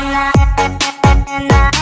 and I, and I.